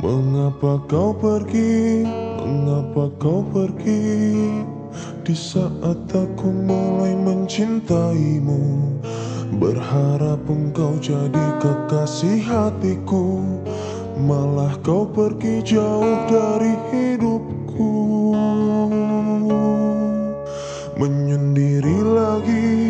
Mengapa kau pergi, mengapa kau pergi? Di saat aku mulai mencintaimu Berharap engkau jadi kekasih hatiku. Malah kau pergi jauh dari hidupku. Menyendiri lagi,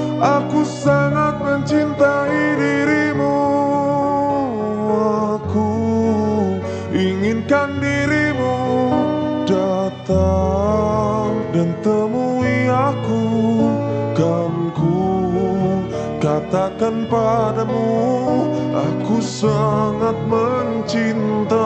Aku sangat mencintai dirimu. Aku inginkan dirimu datang dan temui aku. Kan ku katakan padamu Aku sangat mencinta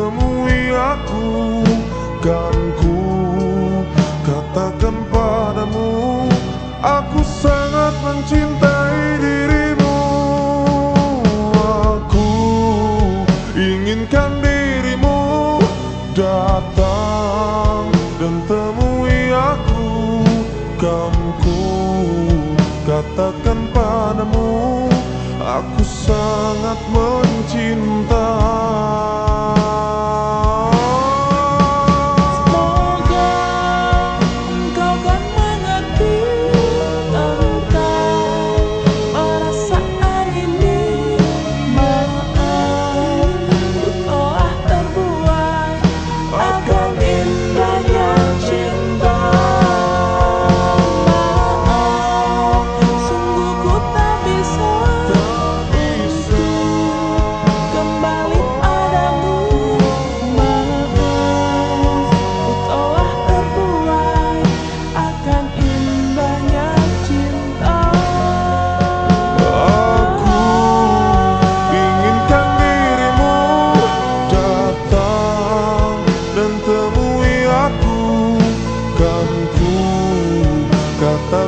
Kan ku katakan padamu Aku sangat mencinta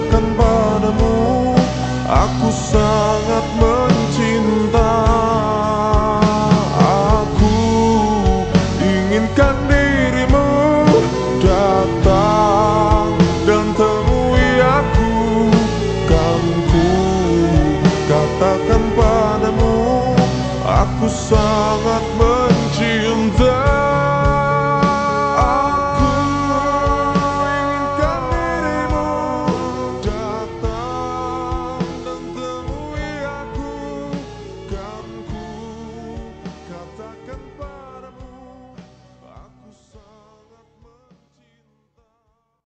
katakan padamu Aku sangat mencinta. Aku inginkan dirimu datang dan temui aku. Kan katakan padamu Aku sangat